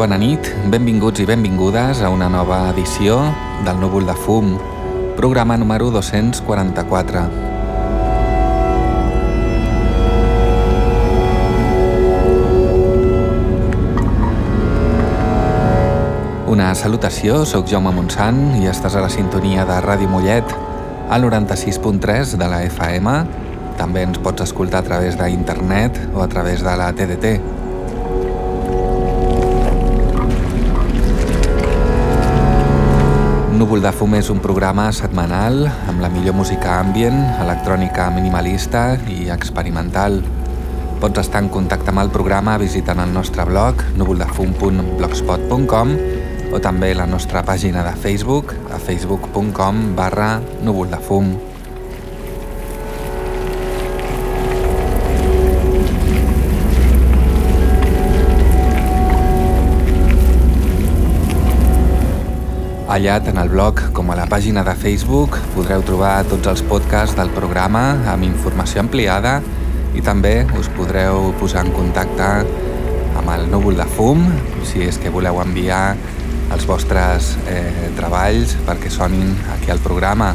bona nit, benvinguts i benvingudes a una nova edició del Núvol de Fum, programa número 244. Una salutació, sóc Jaume Montsant i estàs a la sintonia de Ràdio Mollet, al 96.3 de la FM. També ens pots escoltar a través d'internet o a través de la TDT. Núvol de Fum és un programa setmanal amb la millor música ambient, electrònica minimalista i experimental. Pots estar en contacte amb el programa visitant el nostre blog núvoldefum.blogspot.com o també la nostra pàgina de Facebook a facebook.com barra núvoldefum. Allà, tant al blog com a la pàgina de Facebook, podreu trobar tots els podcasts del programa amb informació ampliada i també us podreu posar en contacte amb el núvol de fum si és que voleu enviar els vostres eh, treballs perquè sonin aquí al programa.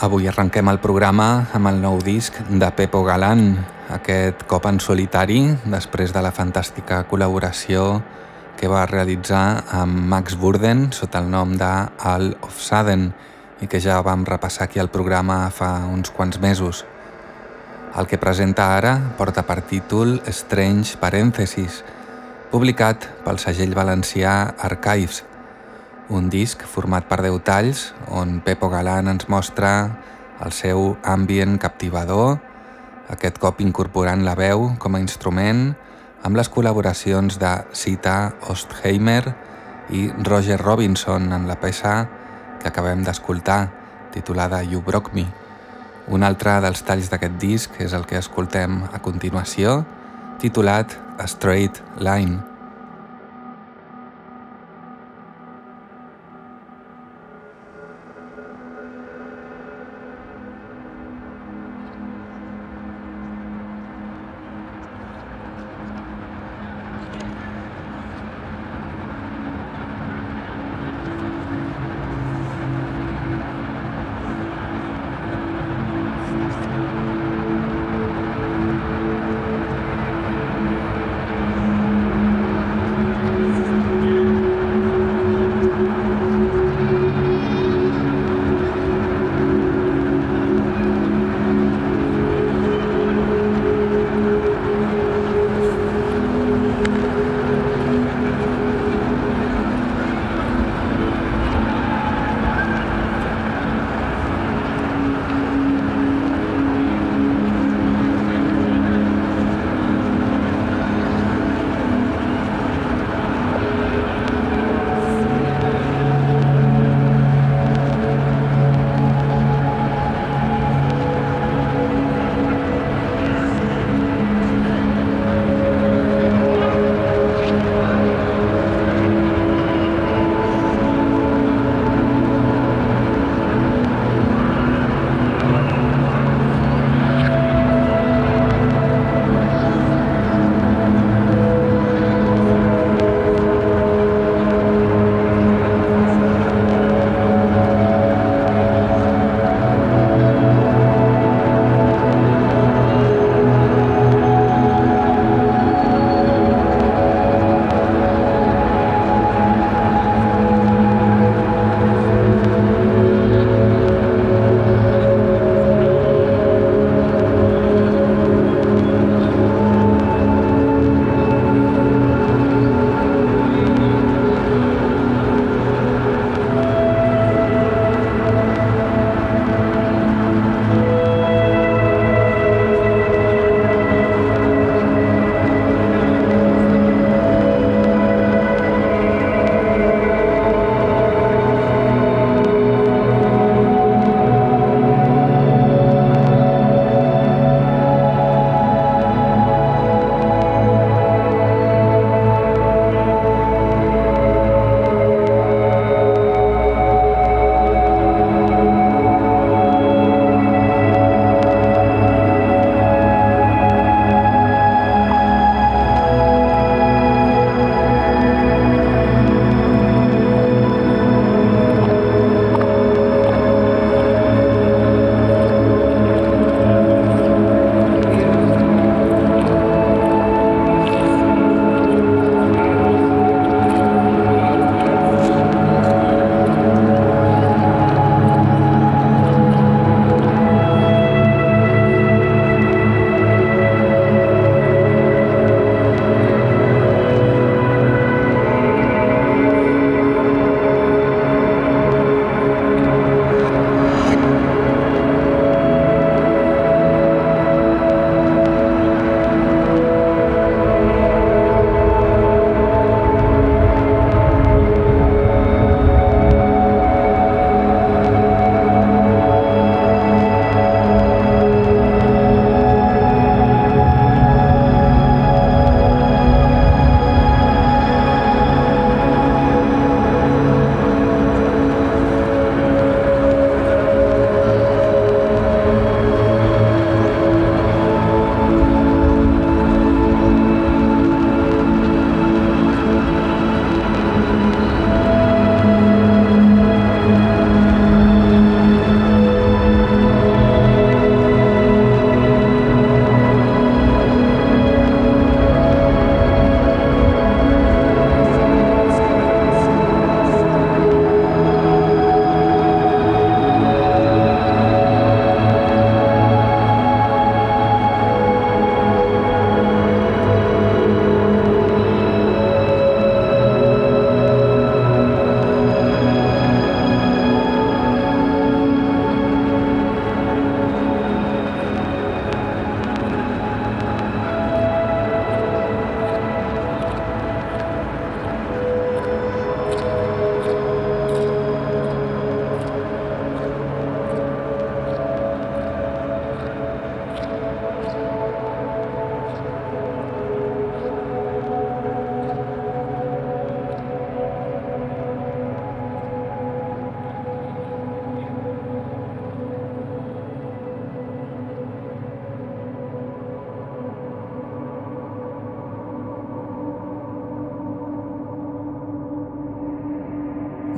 Avui arrenquem el programa amb el nou disc de Pepo Galán, aquest cop en solitari després de la fantàstica col·laboració que va realitzar amb Max Burden sota el nom de All of Sudden i que ja vam repassar aquí al programa fa uns quants mesos. El que presenta ara porta per títol Strange Parèntesis, publicat pel segell valencià Archives, un disc format per 10 talls on Pepo Galán ens mostra el seu ambient captivador, aquest cop incorporant la veu com a instrument amb les col·laboracions de Sita Ostheimer i Roger Robinson en la peça que acabem d'escoltar, titulada You Broke Me. Un altre dels talls d'aquest disc és el que escoltem a continuació, titulat Straight Line.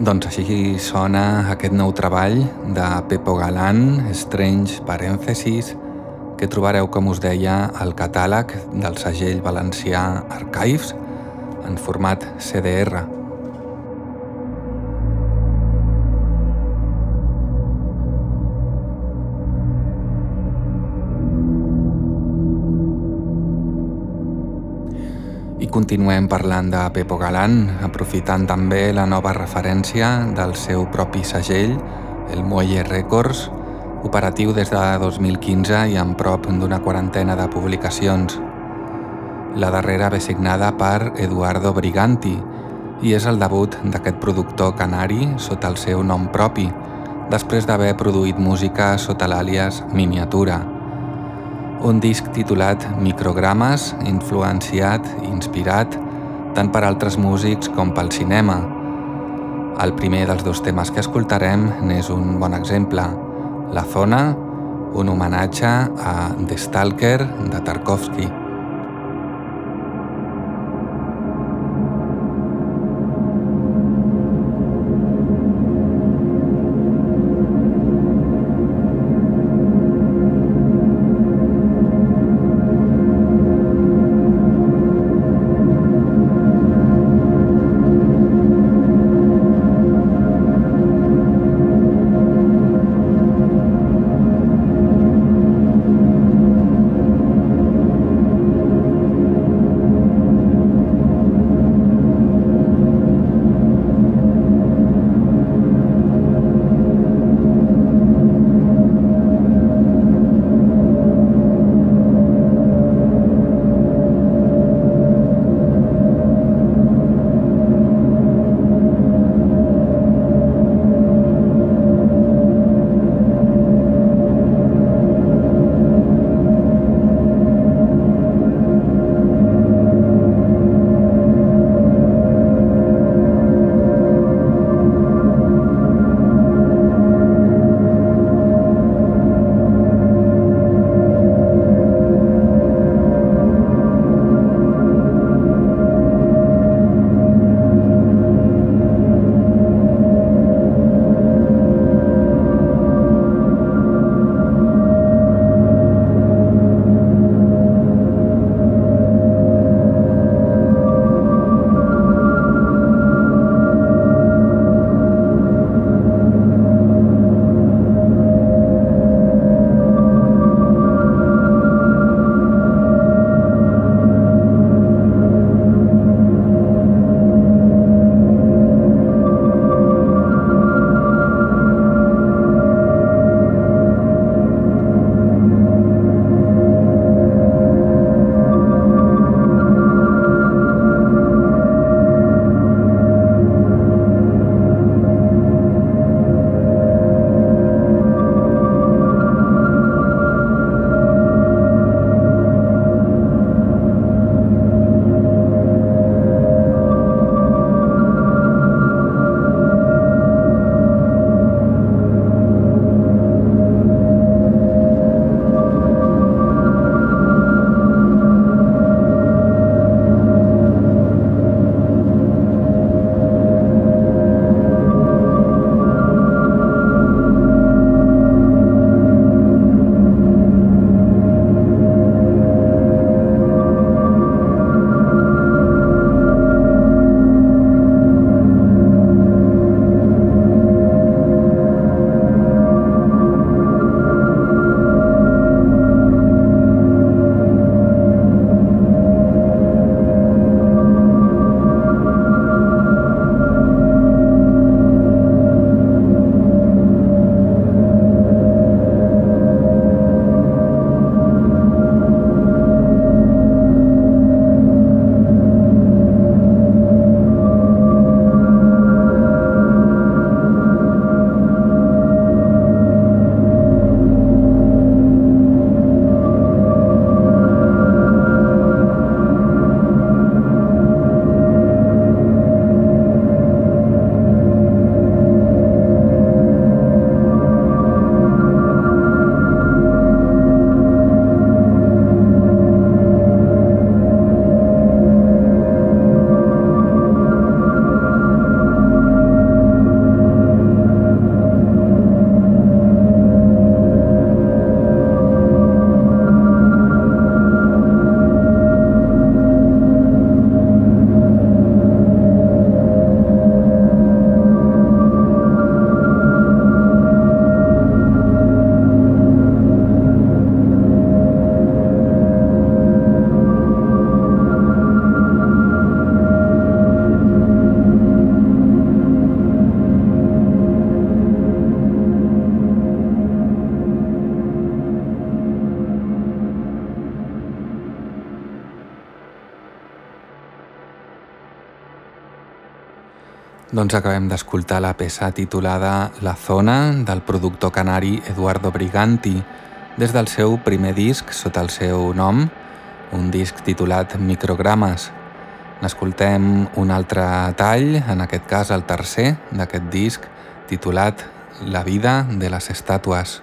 Doncs així sona aquest nou treball de Pepo Galán, Strange Parèntesis, que trobareu, com us deia, al catàleg del segell valencià Archives en format CDR. Continuem parlant de Pepo Galán, aprofitant també la nova referència del seu propi segell, el Muelle Records, operatiu des de 2015 i amb prop d'una quarantena de publicacions. La darrera ve signada per Eduardo Briganti i és el debut d'aquest productor canari sota el seu nom propi, després d'haver produït música sota l'àlies Miniatura un disc titulat Microgrames, influenciat inspirat tant per altres músics com pel cinema. El primer dels dos temes que escoltarem n'és un bon exemple, La Zona, un homenatge a The Stalker de Tarkovsky. Doncs acabem d'escoltar la peça titulada La Zona del productor canari Eduardo Briganti des del seu primer disc sota el seu nom, un disc titulat Microgrames. N'escoltem un altre tall, en aquest cas el tercer d'aquest disc, titulat La vida de les estàtues.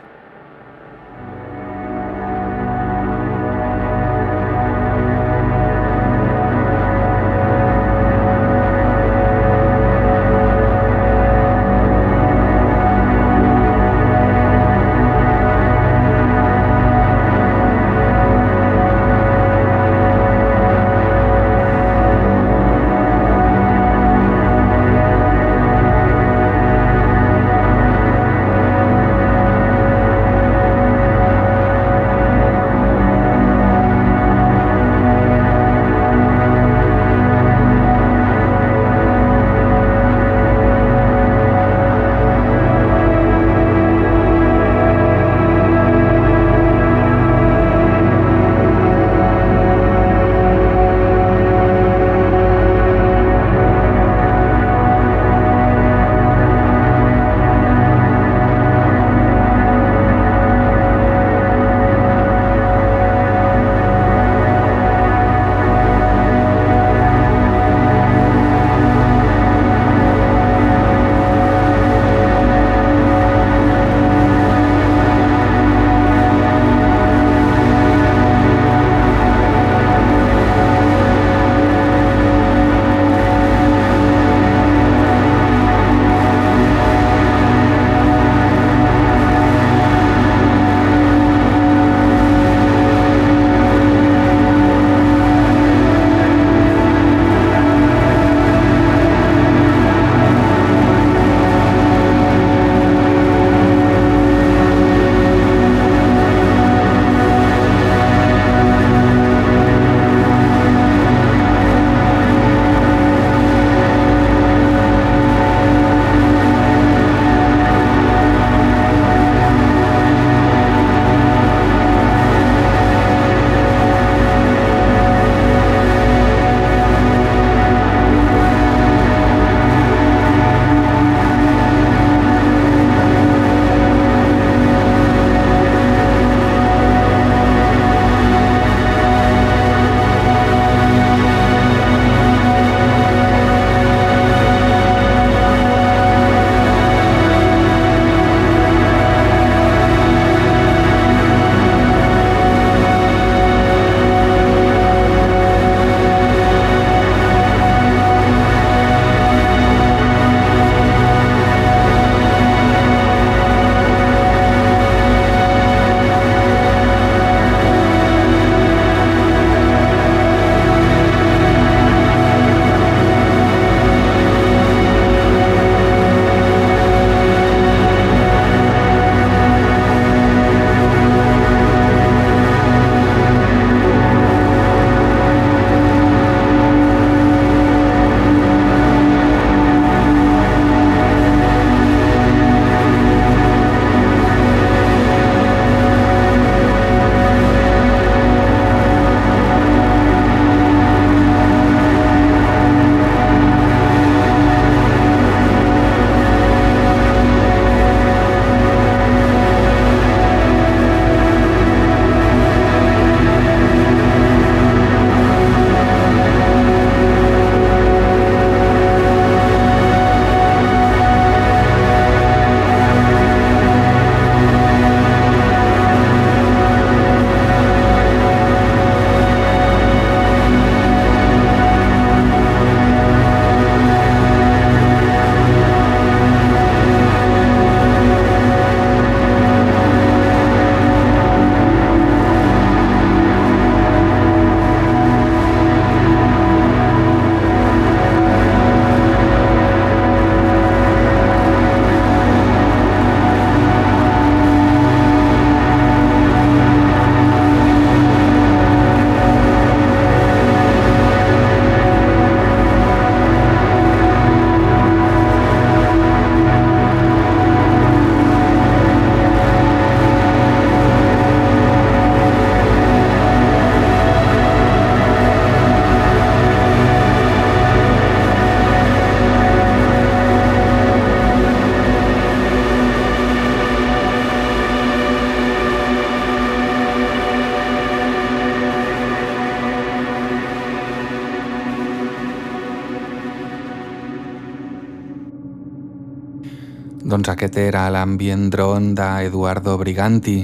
Doncs aquest era l'ambient dron d'Eduardo Briganti.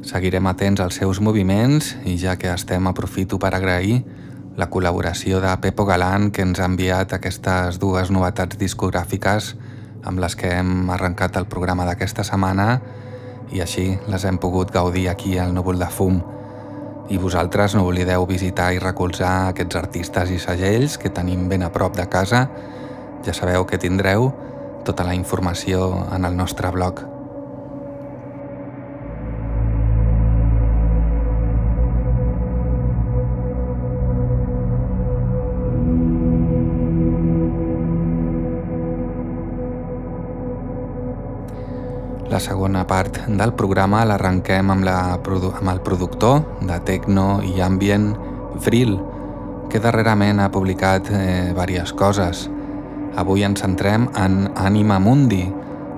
Seguirem atents als seus moviments i ja que estem aprofito per agrair la col·laboració de Pepo Galán que ens ha enviat aquestes dues novetats discogràfiques amb les que hem arrencat el programa d'aquesta setmana i així les hem pogut gaudir aquí al Núvol de Fum. I vosaltres no oblideu visitar i recolzar aquests artistes i segells que tenim ben a prop de casa. Ja sabeu que tindreu tota la informació en el nostre blog. La segona part del programa l'arrenquem amb, la, amb el productor de techno i ambient Vril, que darrerament ha publicat eh, diverses coses. Avui ens centrem en Anima Mundi,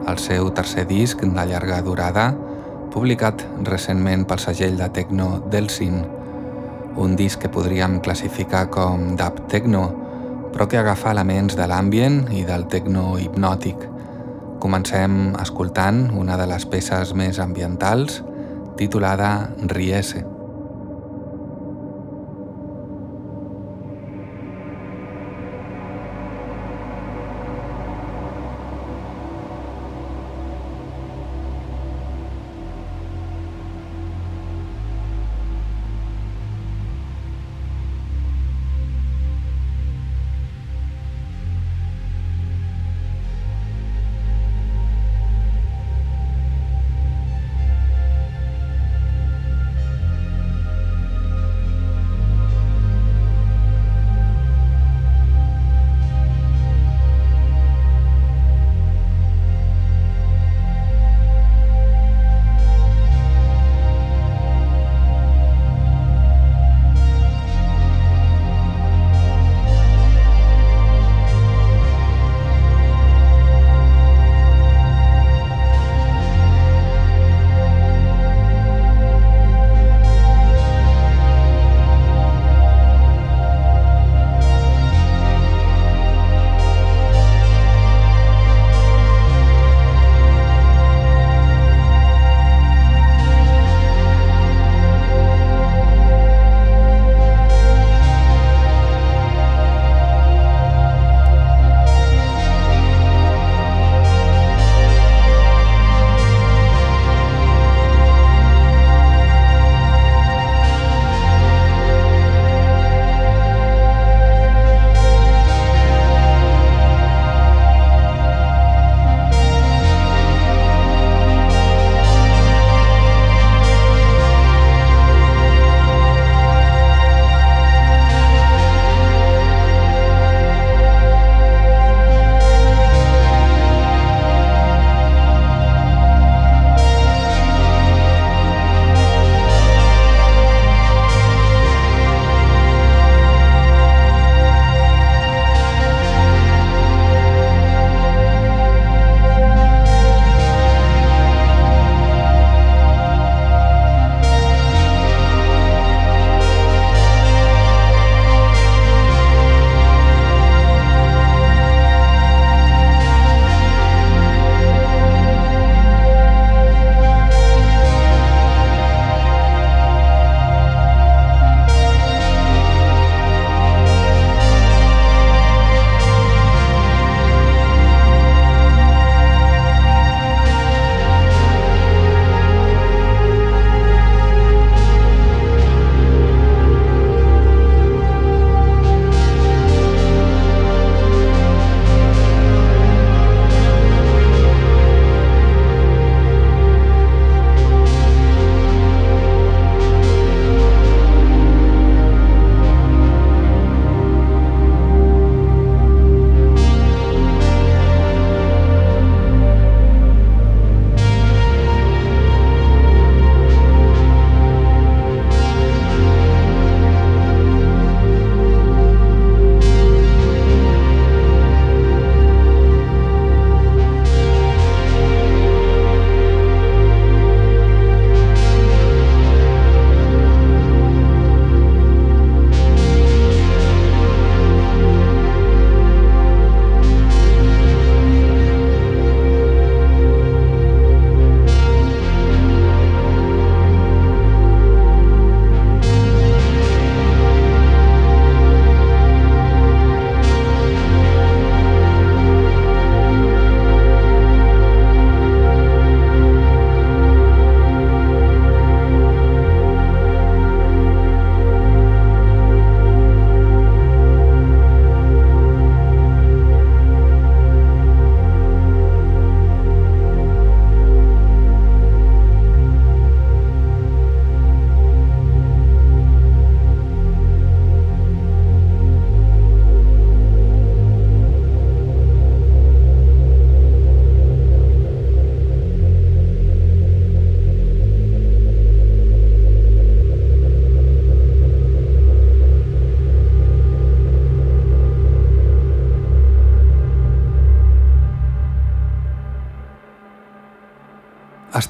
el seu tercer disc de llarga durada, publicat recentment pel segell de techno Delsin. Un disc que podríem classificar com dub techno, però que agafa elements de l'ambient i del techno hipnòtic. Comencem escoltant una de les peces més ambientals, titulada Riese.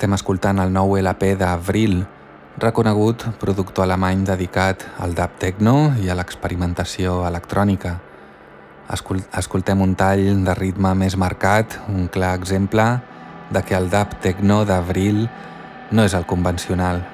Estem escoltant el nou LP d'Avril, reconegut productor alemany dedicat al dub techno i a l'experimentació electrònica. escoltem un tall de ritme més marcat, un clar exemple de que el dub techno d'Avril no és el convencional,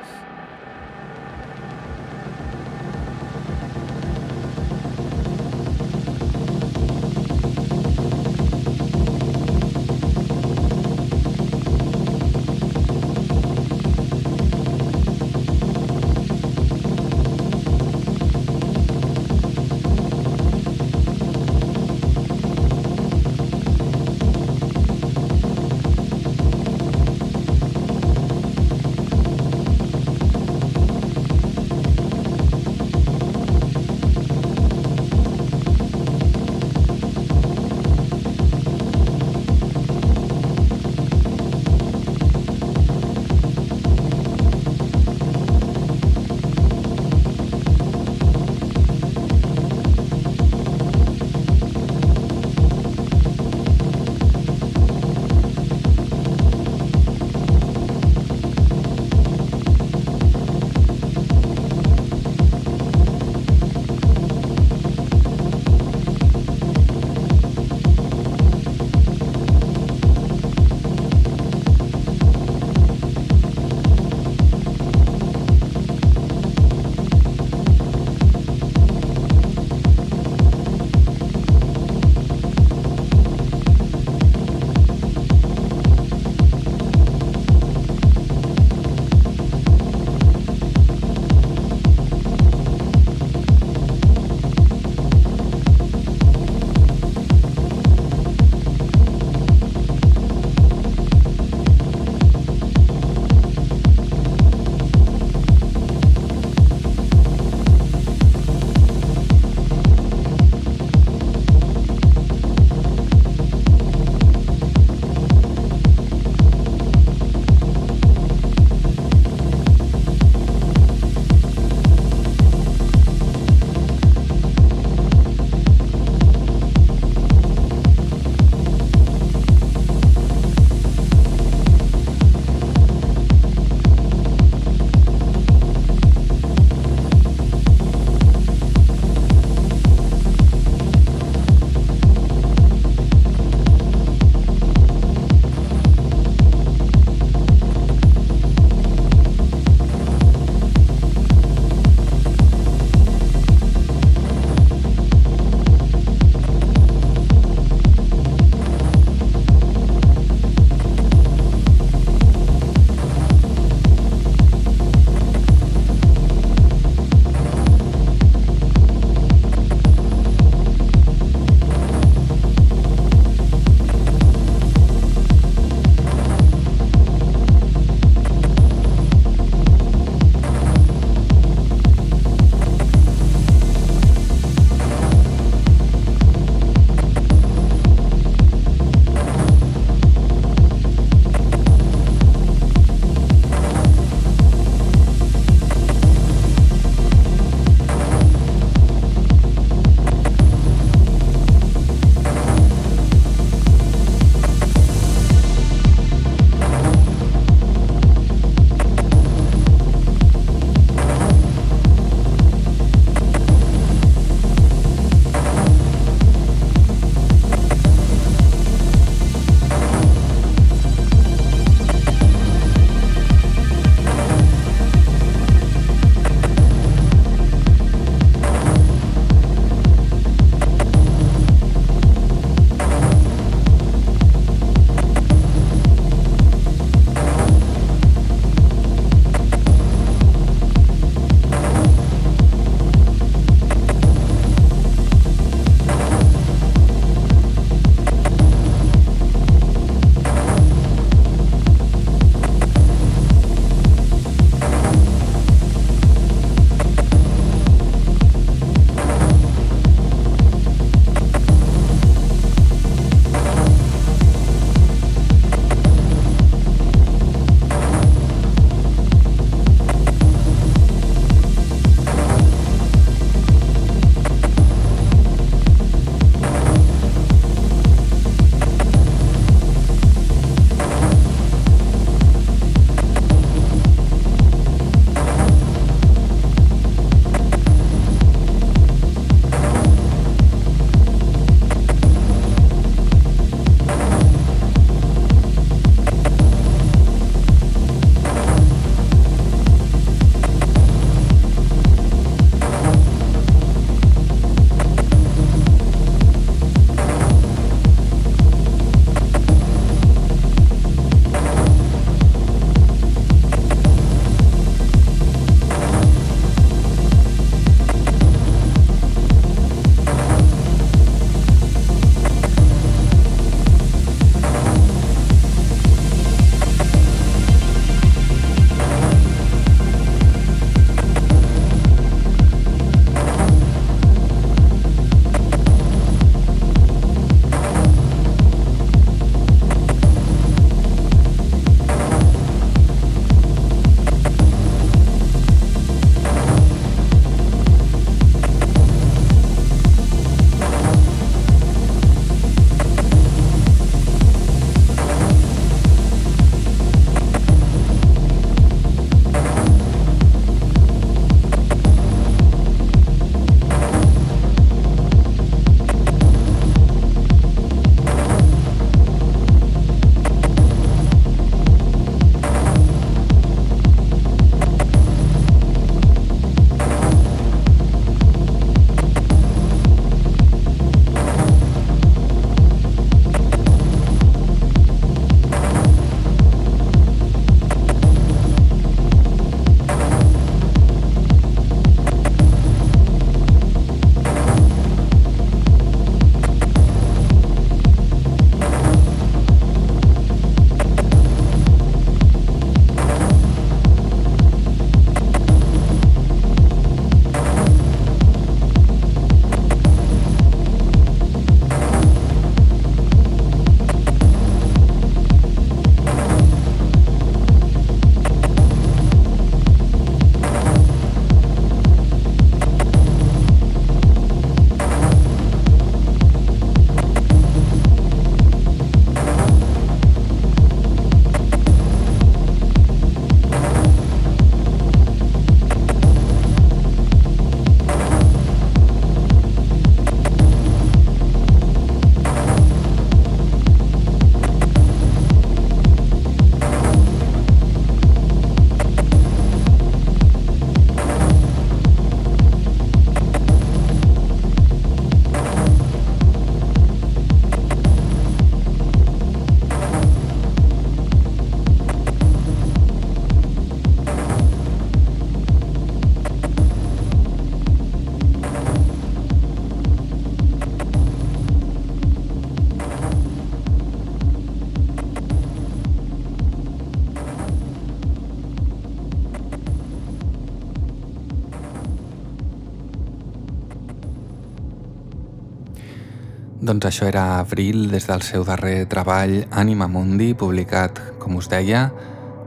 Doncs això era Abril des del seu darrer treball Anima Mundi, publicat, com us deia,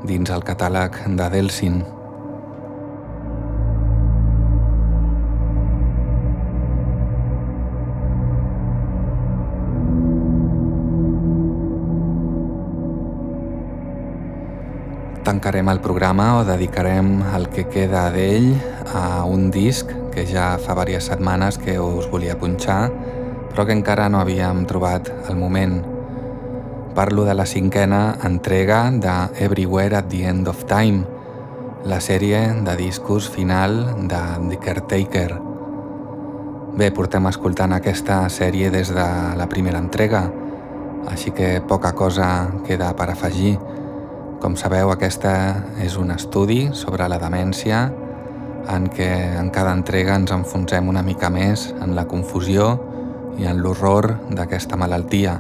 dins el catàleg de Delsin. tancarem el programa o dedicarem el que queda d'ell a un disc que ja fa diverses setmanes que us volia punxar però que encara no havíem trobat el moment. Parlo de la cinquena entrega de Everywhere at the End of Time, la sèrie de discos final de The Caretaker. Bé, portem escoltant aquesta sèrie des de la primera entrega, així que poca cosa queda per afegir. Com sabeu, aquesta és un estudi sobre la demència en què en cada entrega ens enfonsem una mica més en la confusió i en l'horror d'aquesta malaltia.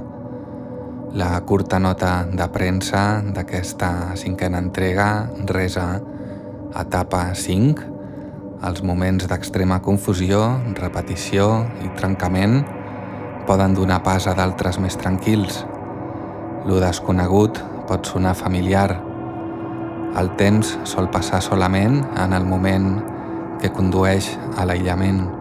La curta nota de premsa d'aquesta cinquena entrega resa etapa 5, els moments d'extrema confusió, repetició i trencament poden donar pas a d'altres més tranquils. Lo desconegut pot sonar familiar. El temps sol passar solament en el moment que condueix a l'aïllament.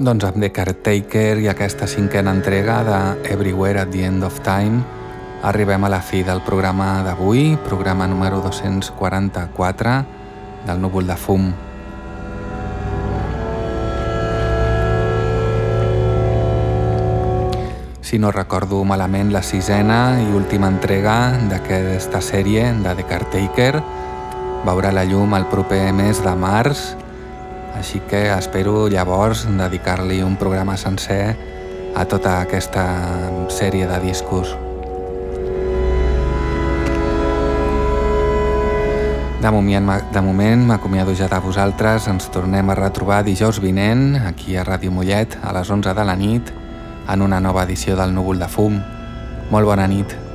Doncs amb The Caretaker i aquesta cinquena entrega de Everywhere at the End of Time arribem a la fi del programa d'avui, programa número 244 del núvol de fum. Si no recordo malament, la sisena i última entrega d'aquesta sèrie de The Caretaker veurà la llum el proper mes de març així que espero llavors dedicar-li un programa sencer a tota aquesta sèrie de discos. De moment, de moment m'acomiado ja de vosaltres, ens tornem a retrobar dijous vinent, aquí a Ràdio Mollet, a les 11 de la nit, en una nova edició del Núvol de Fum. Molt bona nit.